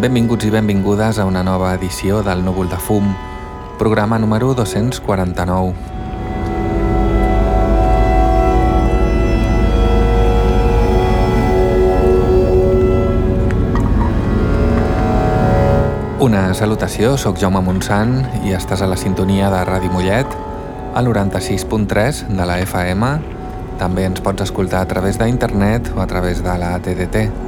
benvinguts i benvingudes a una nova edició del Núvol de Fum, programa número 249. Una salutació, sóc Jaume Montsant i estàs a la sintonia de Ràdio Mollet, al 96.3 de la FM. També ens pots escoltar a través d'internet o a través de la TDT.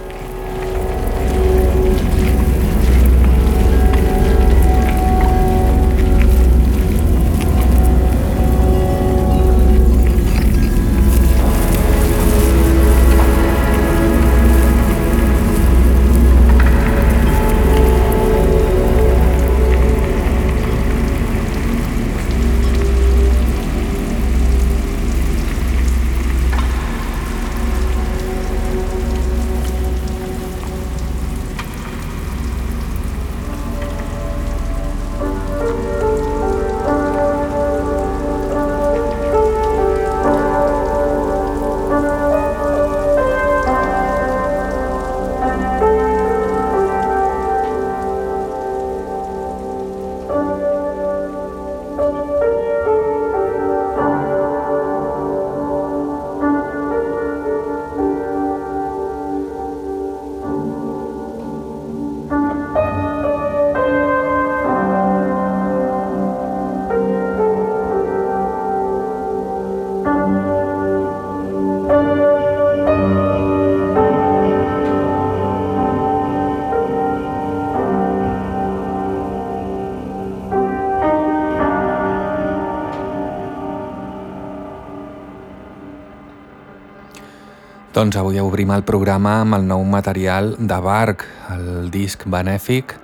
Doncs avui obrim el programa amb el nou material de Bark, el disc benèfic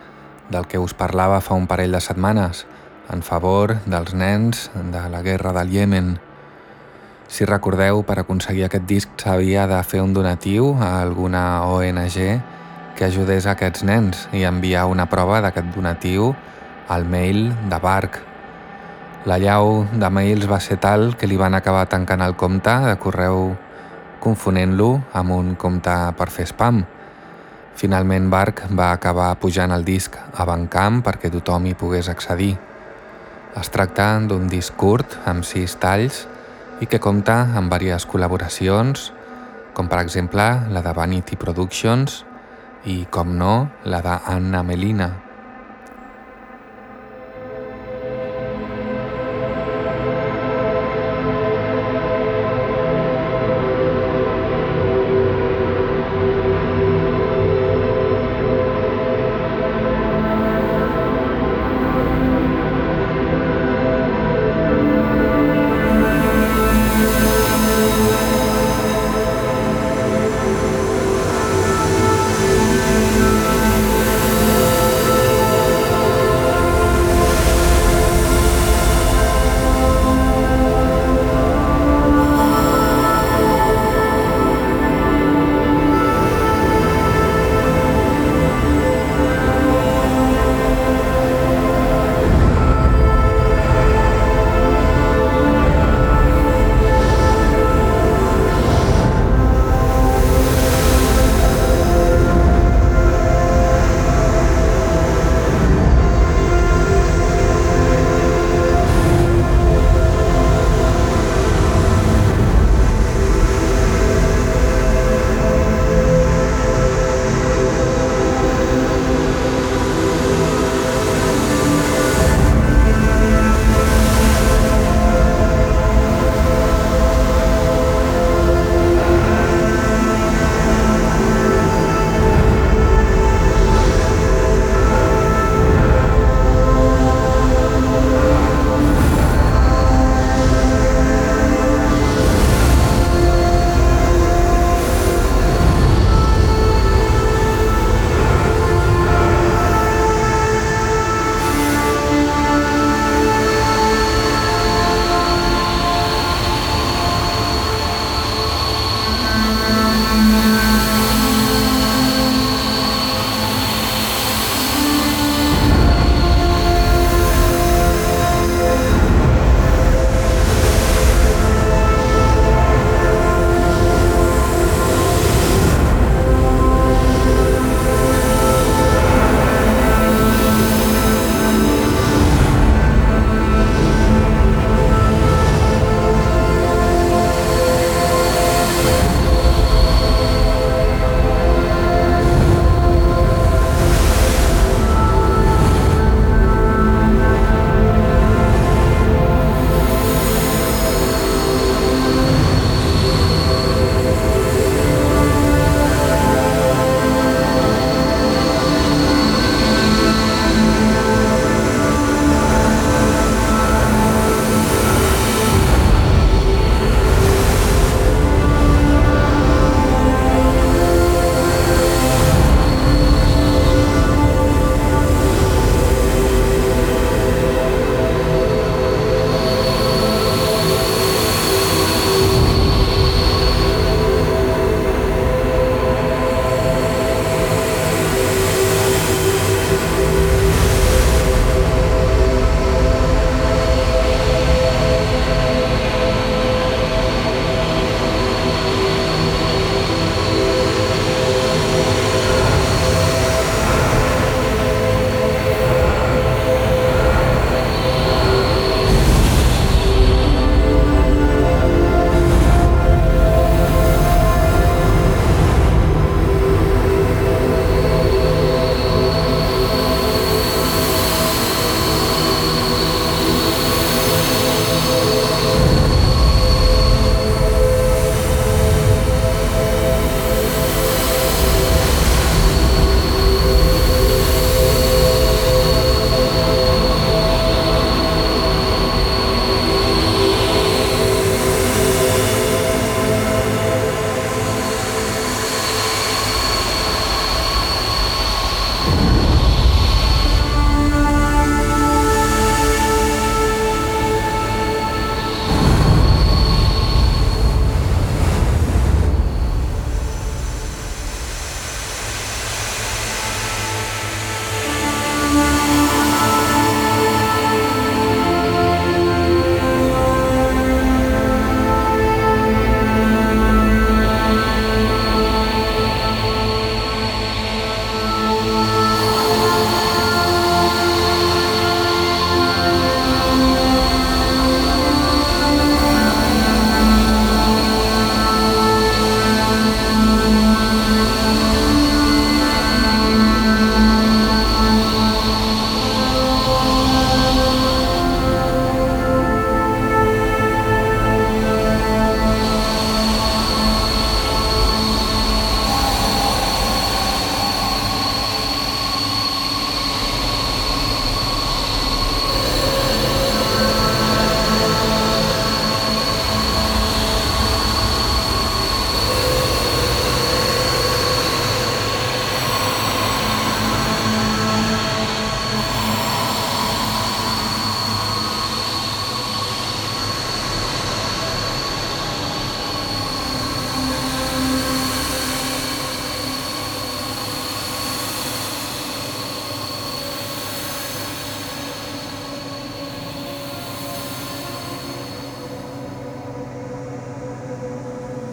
del que us parlava fa un parell de setmanes, en favor dels nens de la guerra del Iemen. Si recordeu, per aconseguir aquest disc s'havia de fer un donatiu a alguna ONG que ajudés a aquests nens i enviar una prova d'aquest donatiu al mail de Bark. La llau de mails va ser tal que li van acabar tancant el compte de correu confonent-lo amb un compte per fer spam. Finalment Bark va acabar pujant el disc a Bandcamp perquè tothom hi pogués accedir. Es tracta d'un disc curt amb sis talls i que compta amb diverses col·laboracions, com per exemple la de Vanity Productions i, com no, la d'Anna Melina.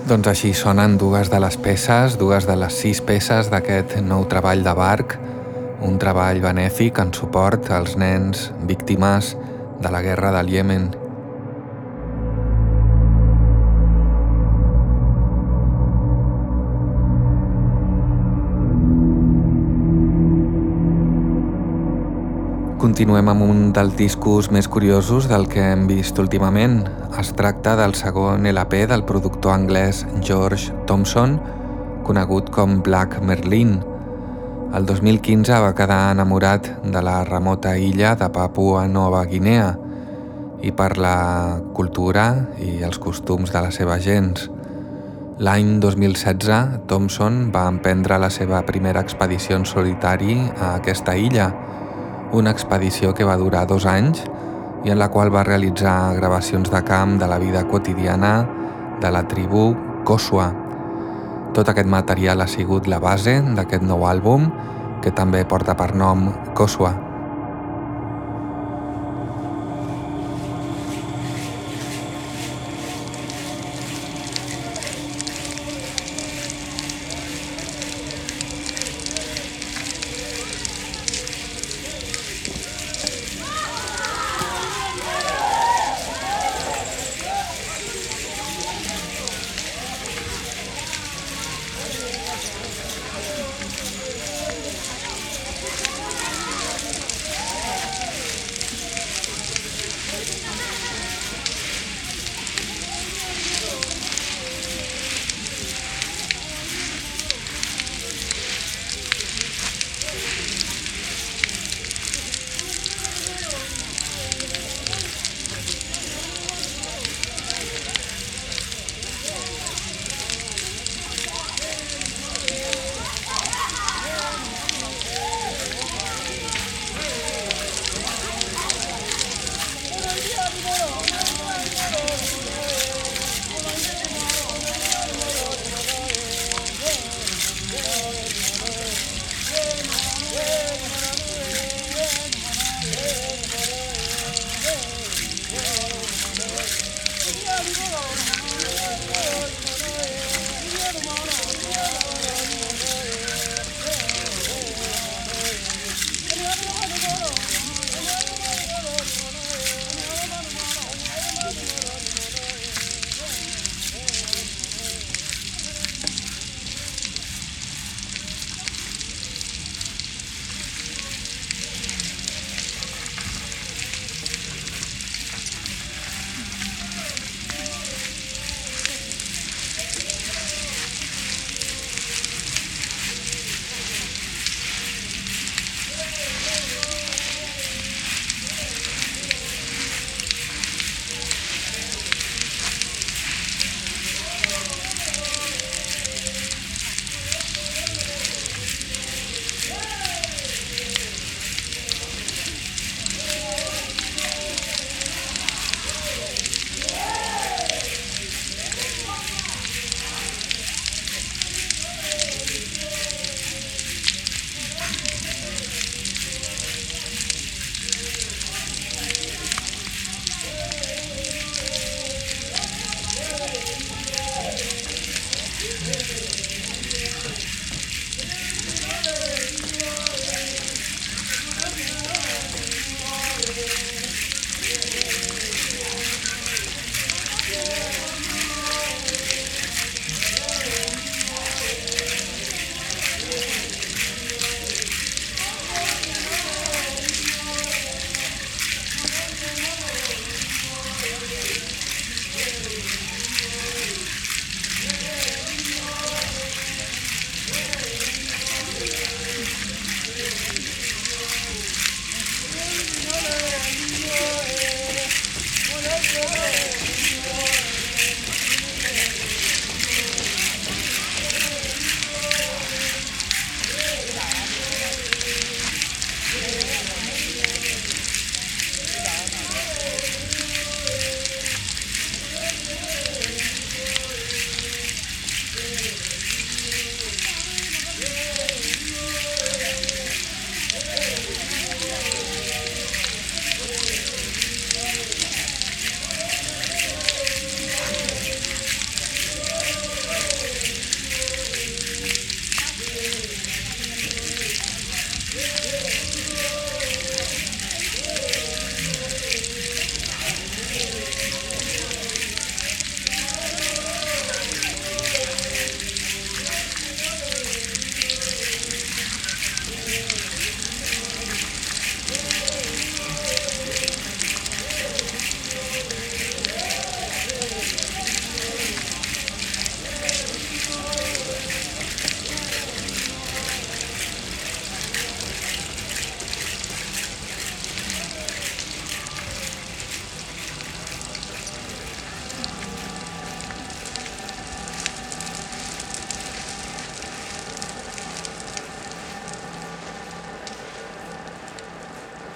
Doncs així sonen dues de les peces, dues de les sis peces d'aquest nou treball de Barc, un treball benèfic en suport als nens víctimes de la guerra del Iemen. Continuem amb un dels discos més curiosos del que hem vist últimament. Es tracta del segon LP del productor anglès George Thompson, conegut com Black Merlin. El 2015 va quedar enamorat de la remota illa de Papua Nova Guinea i per la cultura i els costums de la seva gens. L'any 2016, Thompson va emprendre la seva primera expedició en solitari a aquesta illa, una expedició que va durar dos anys i en la qual va realitzar gravacions de camp de la vida quotidiana de la tribu Kosua. Tot aquest material ha sigut la base d'aquest nou àlbum, que també porta per nom Kosua.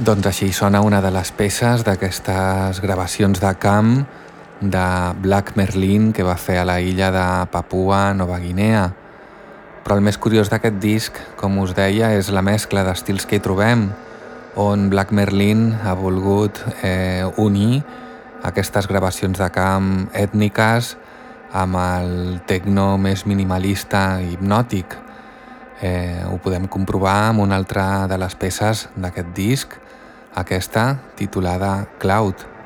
Doncs així sona una de les peces d'aquestes gravacions de camp de Black Merlin que va fer a la illa de Papua Nova Guinea. Però el més curiós d'aquest disc, com us deia, és la mescla d'estils que hi trobem, on Black Merlin ha volgut eh, unir aquestes gravacions de camp ètniques amb el tecno més minimalista i hipnòtic. Eh, ho podem comprovar amb una altra de les peces d'aquest disc, aquesta titulada Cloud.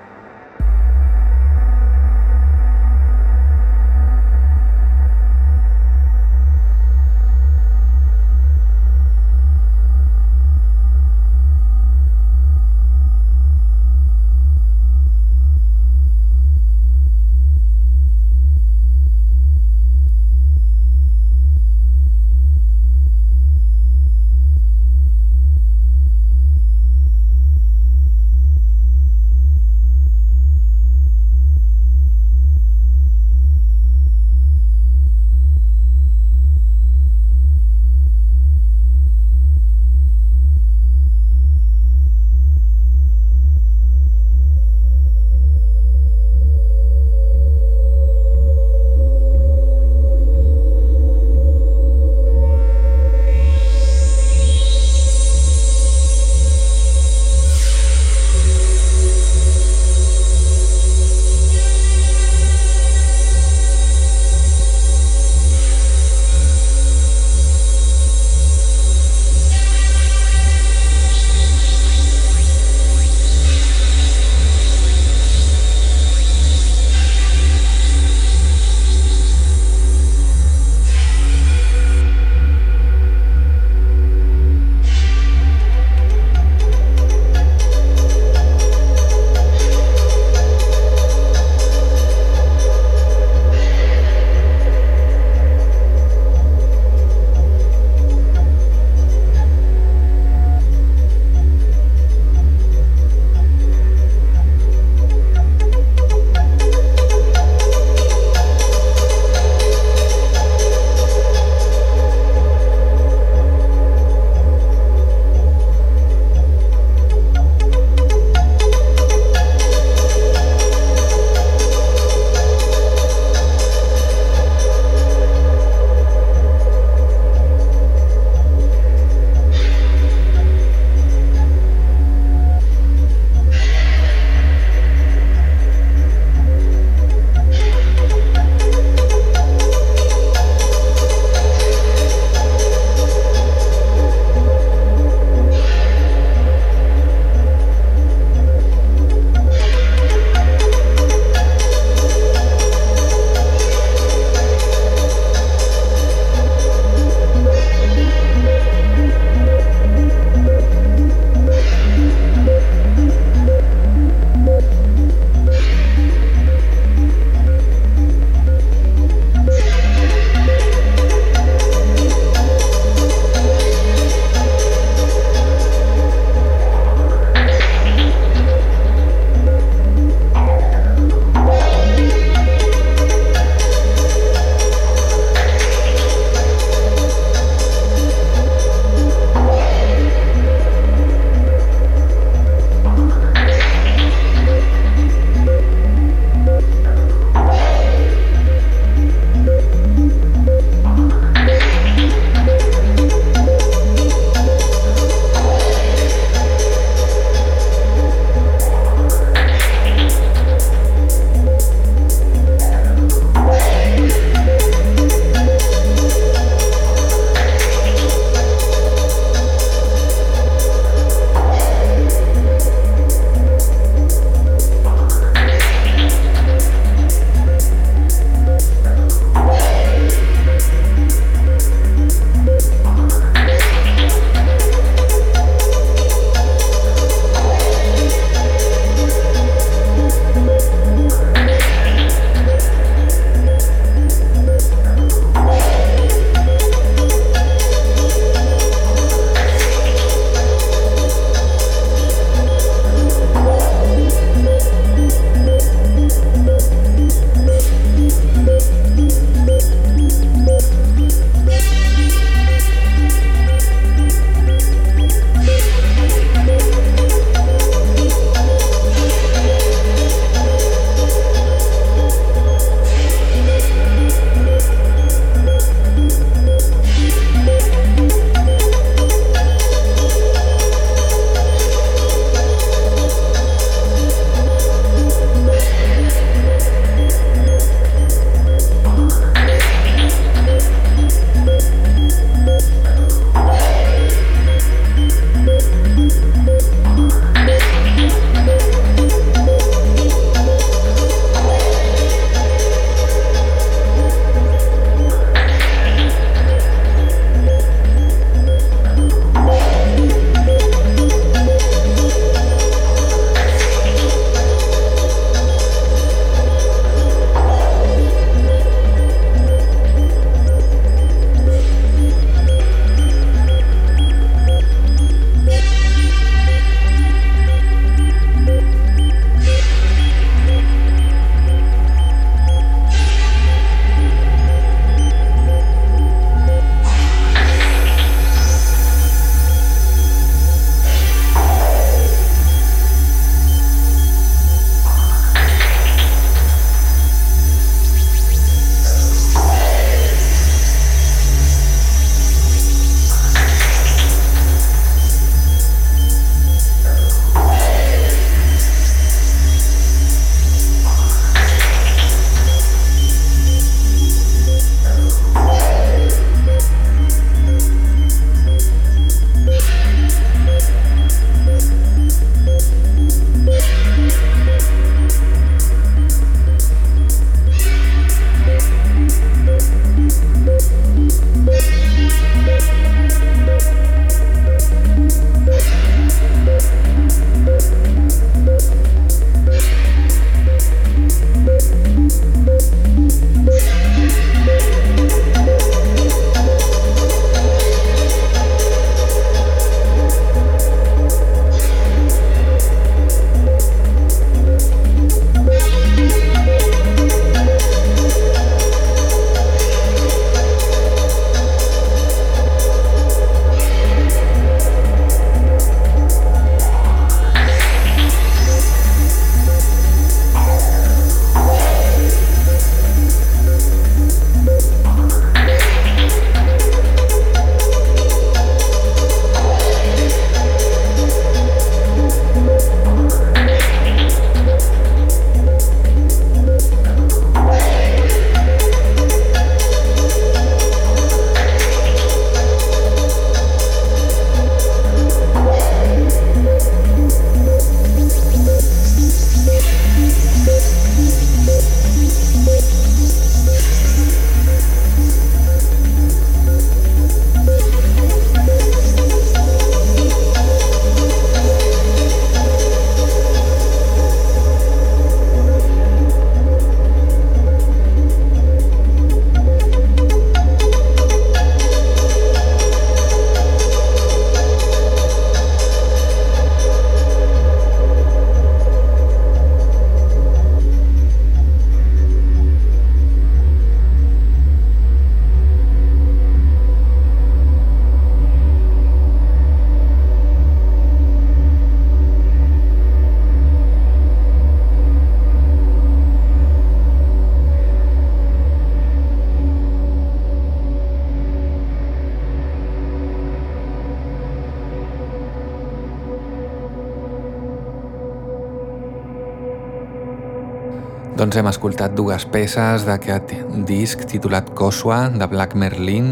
Doncs hem escoltat dues peces d'aquest disc titulat Koswa de Black Merlin,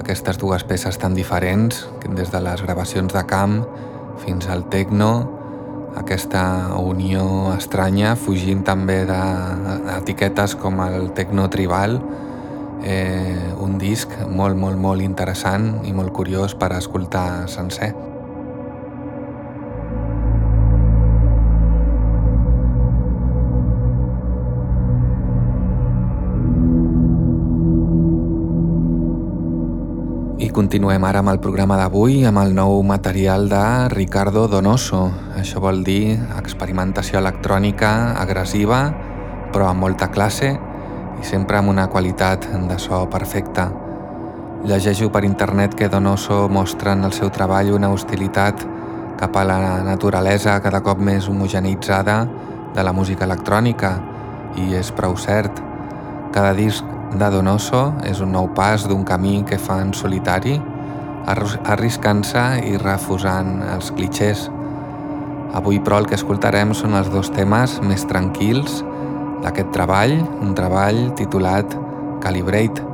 aquestes dues peces tan diferents, des de les gravacions de camp fins al techno, aquesta unió estranya, fugint també d'etiquetes com el techno tribal, eh, un disc molt, molt, molt interessant i molt curiós per escoltar sencer. Continuem ara amb el programa d'avui amb el nou material de Ricardo Donoso. Això vol dir experimentació electrònica agressiva, però amb molta classe i sempre amb una qualitat de so perfecta. Llegeixo per internet que Donoso mostra en el seu treball una hostilitat cap a la naturalesa cada cop més homogenitzada de la música electrònica i és prou cert. Cada disc de Donoso és un nou pas d'un camí que fa en solitari, arriscant-se i refusant els clichés. Avui, però, el que escoltarem són els dos temes més tranquils d'aquest treball, un treball titulat Calibrate.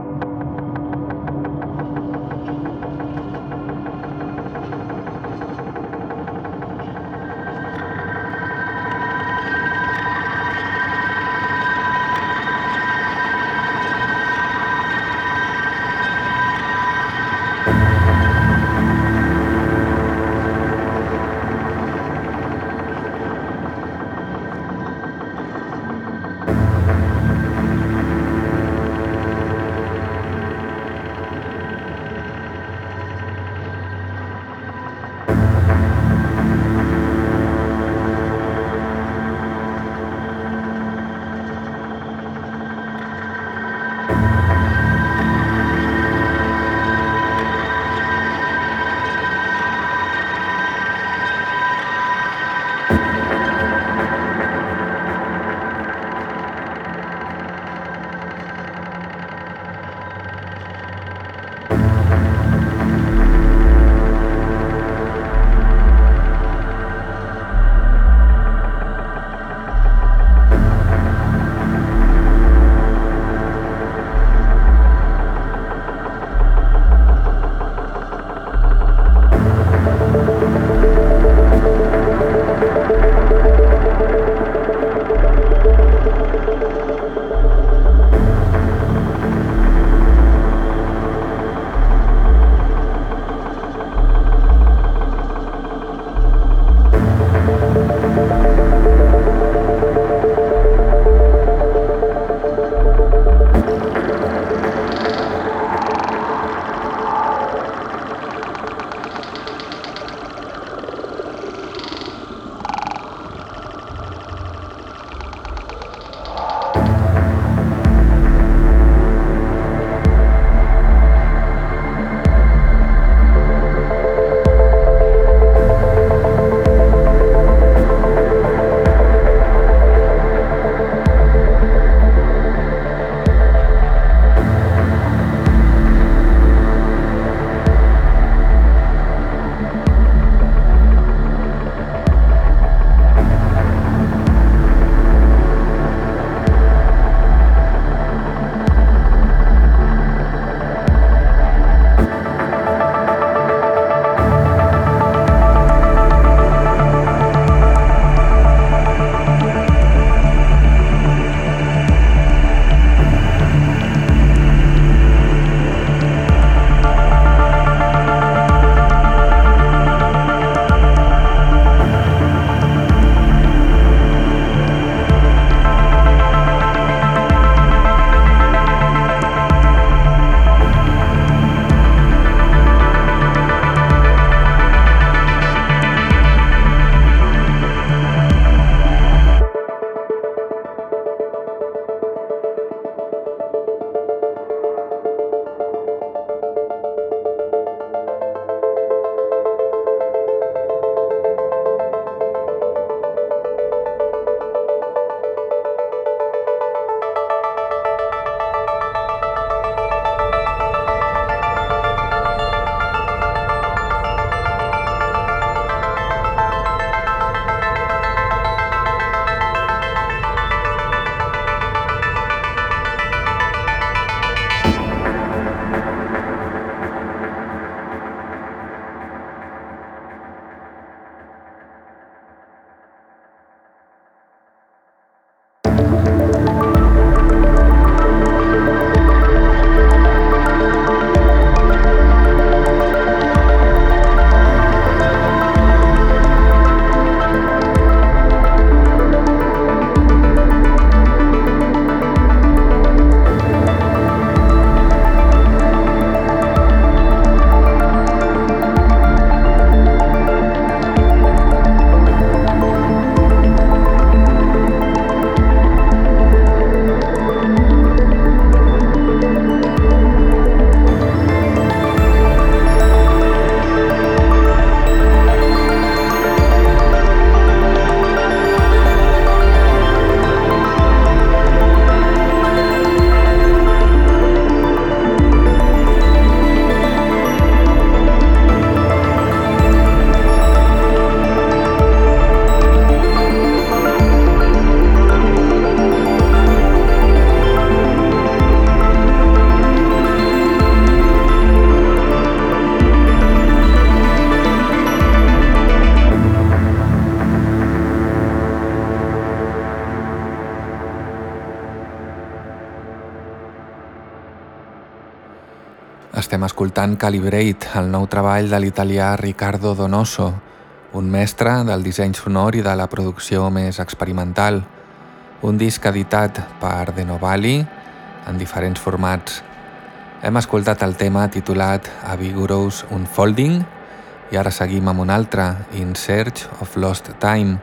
Estem escoltant Calibrate, el nou treball de l'italià Riccardo Donoso, un mestre del disseny sonor i de la producció més experimental. Un disc editat per The Novali en diferents formats. Hem escoltat el tema titulat A Vigorous Unfolding i ara seguim amb un altre, In Search of Lost Time,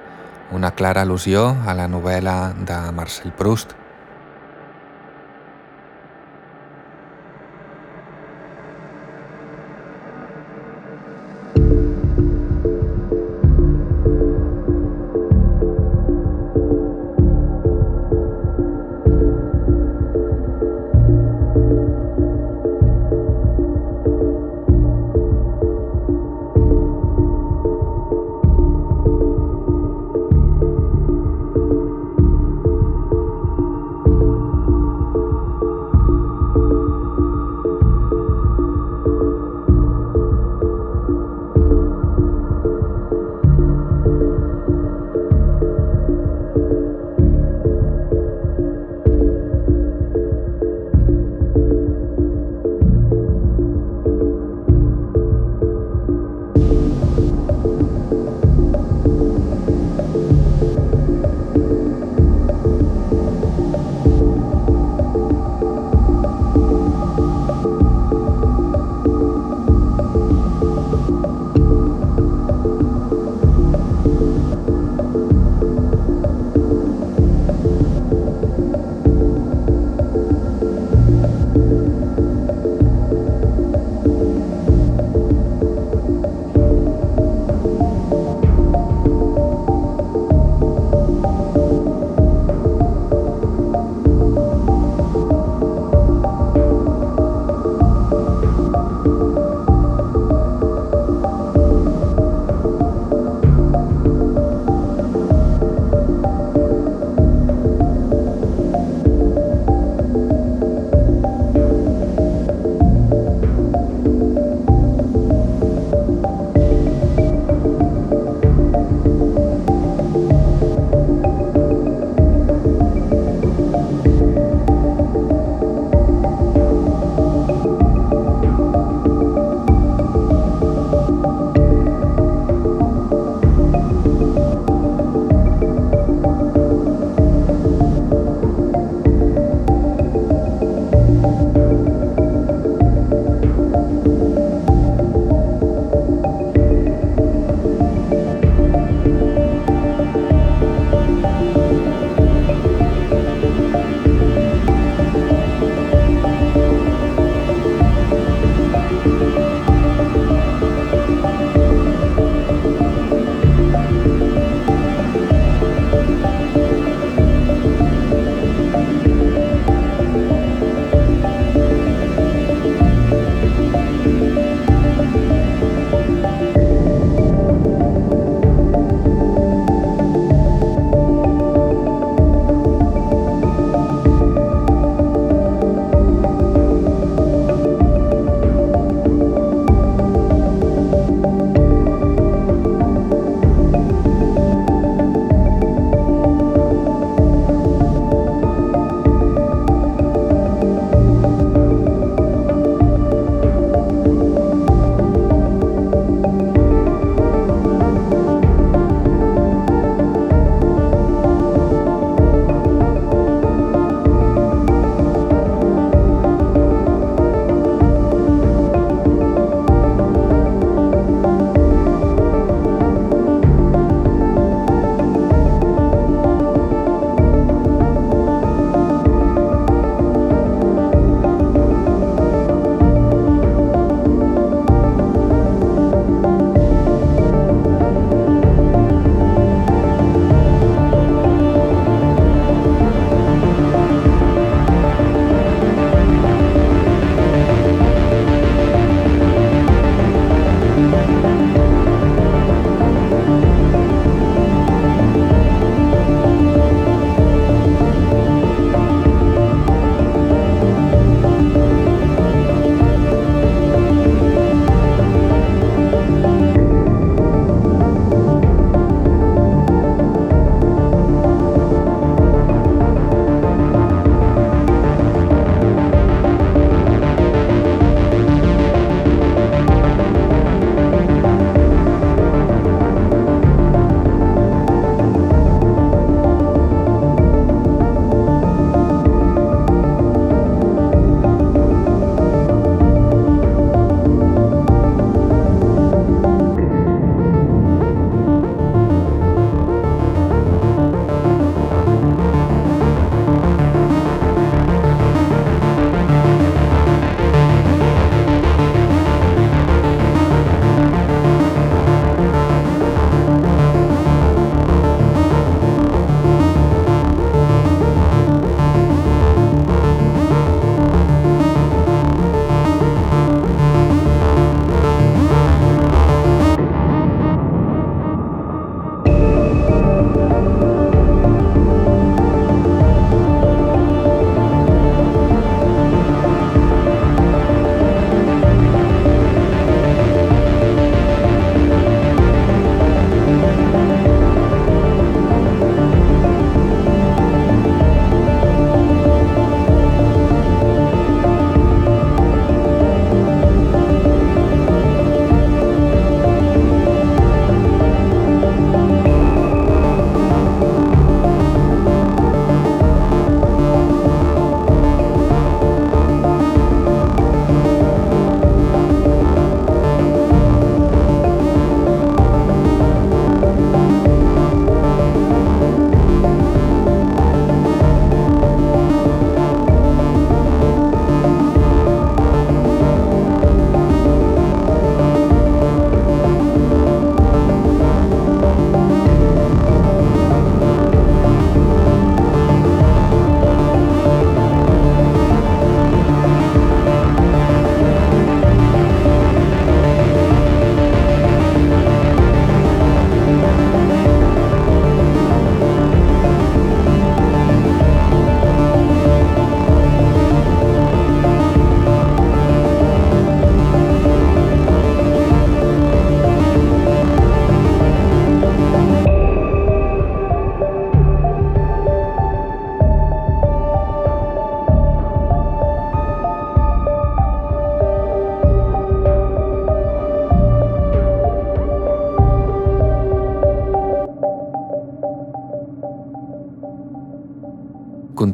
una clara al·lusió a la novel·la de Marcel Proust.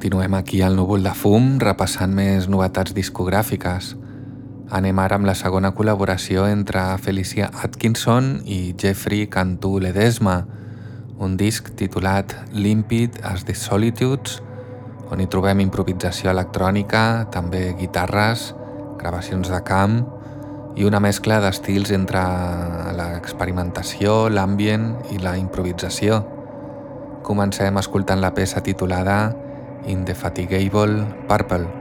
Continuem aquí al núvol de fum repassant més novetats discogràfiques. Anem ara amb la segona col·laboració entre Felicia Atkinson i Jeffrey Cantu Ledesma, un disc titulat Limpid as the Solitudes, on hi trobem improvisació electrònica, també guitarres, gravacions de camp i una mescla d'estils entre l'experimentació, l'ambient i la improvisació. Comencem escoltant la peça titulada Indefatigable Purple.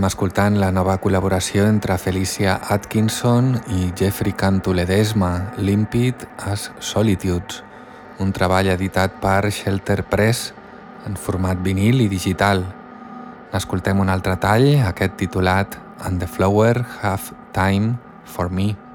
Estem escoltant la nova col·laboració entre Felicia Atkinson i Jeffrey Cantu Ledesma, Limpid as Solitudes, un treball editat per Shelter Press en format vinil i digital. N'escoltem un altre tall, aquest titulat And the Flower Have Time for Me.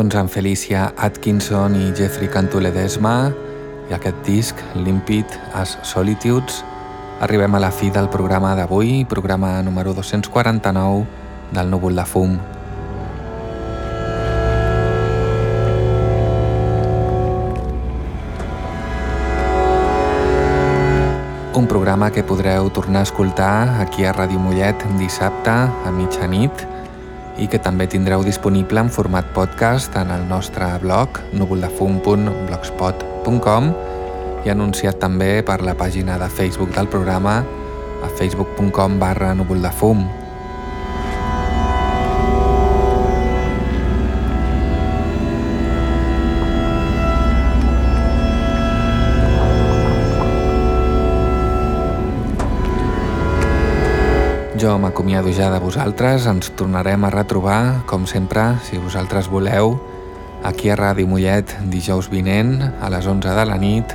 Doncs amb Felicia Atkinson i Jeffrey Cantuledesma i aquest disc, Limpid as Solitudes, arribem a la fi del programa d'avui, programa número 249 del Núvol de Fum. Un programa que podreu tornar a escoltar aquí a Ràdio Mollet dissabte a mitjanit i que també tindreu disponible en format podcast en el nostre blog núvoldefum.blogspot.com i anunciat també per la pàgina de Facebook del programa a facebook.com barra núvoldefum. M'acomiado ja de vosaltres, ens tornarem a retrobar, com sempre, si vosaltres voleu, aquí a Ràdio Mollet dijous vinent a les 11 de la nit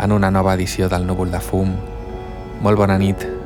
en una nova edició del Núvol de Fum. Molt bona nit.